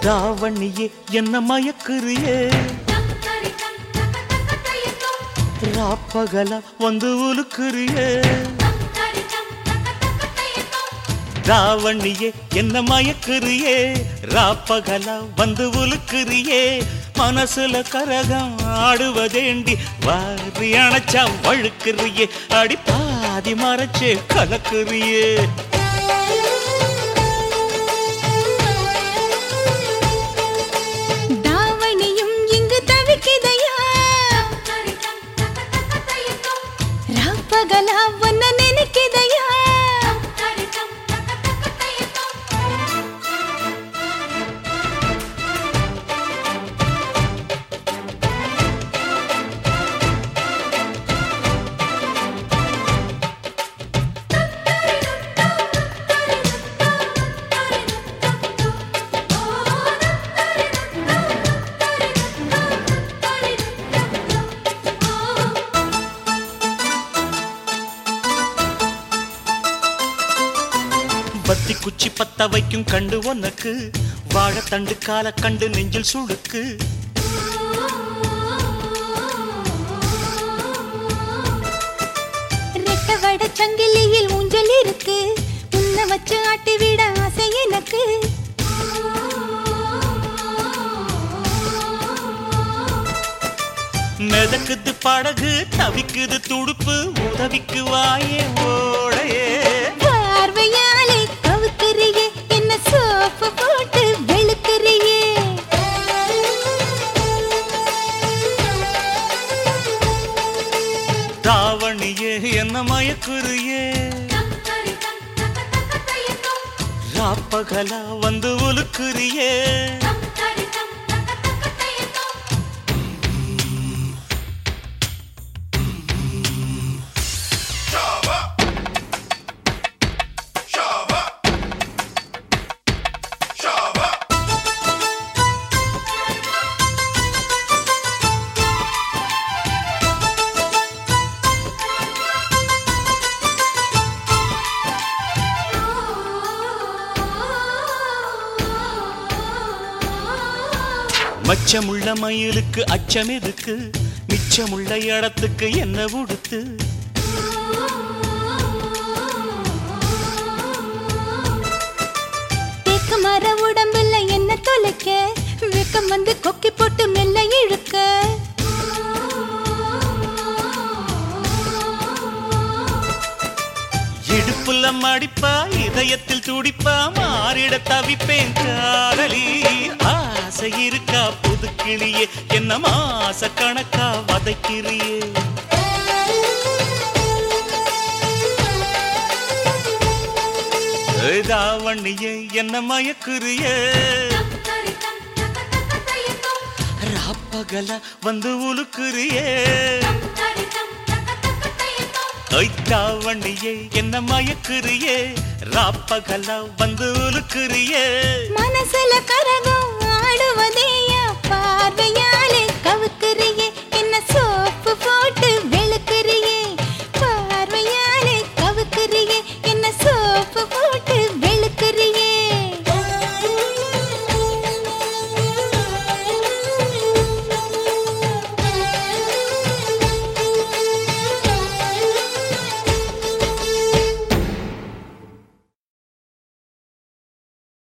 தாவணியே என்ன மயக்குறியே? ராப்பகலா வந்து உலுக்குறியே? தாவணியே என்ன மயக்குறியே? ராப்பகலா வந்து உலுக்குறியே? மனசுல கரகம் ஆடுவதேண்டி வாரி அணைச்சா வழுக்குறியே? அடி பாதி மறைச்சே கலக்குறியே. ராப்பகலா ஒன்ன பத்தி குச்சி பத்த வைக்கும் கண்டு உனக்கு. வாழைத்தண்டு கால கண்டு நெஞ்சில் ரெக்க வட சங்கிலியில் ஊஞ்சல் இருக்கு. உன்னை வச்சு ஆட்டி விட ஆசை எனக்கு. மிதக்குது படகு தவிக்குது துடுப்பு உதவிக்கு வாயே ஓடையே. என்ன மயக்குறியே? ராப்பகலா வந்து உலுக்குறியே? மச்சமுள்ள மயிலுக்கு அச்சம் எதுக்கு? மிச்சமுள்ள இடத்துக்கு என்ன உடுத்து? மர உடம்புல என்ன தொலைக்க? வெக்கம் வந்து கொக்கி இடுப்புல மடிப்பா இதயத்தில் துடிப்பா மாறிட தவிப்பேன் காதலி. ஆசை இருக்கா புதுக்கிளியே என்ன மாச கணக்கா வதைக்கிறியே? தாவணியே என்ன மயக்குறியே? ராப்பகல வந்து உழுக்குறியே தாவணியே என்ன மயக்குறியே? ராப்பகல வந்து உருக்குறியே மனசுல கரகம் ஆடுவதேயா? பார்வையாலே கவுக்குறியே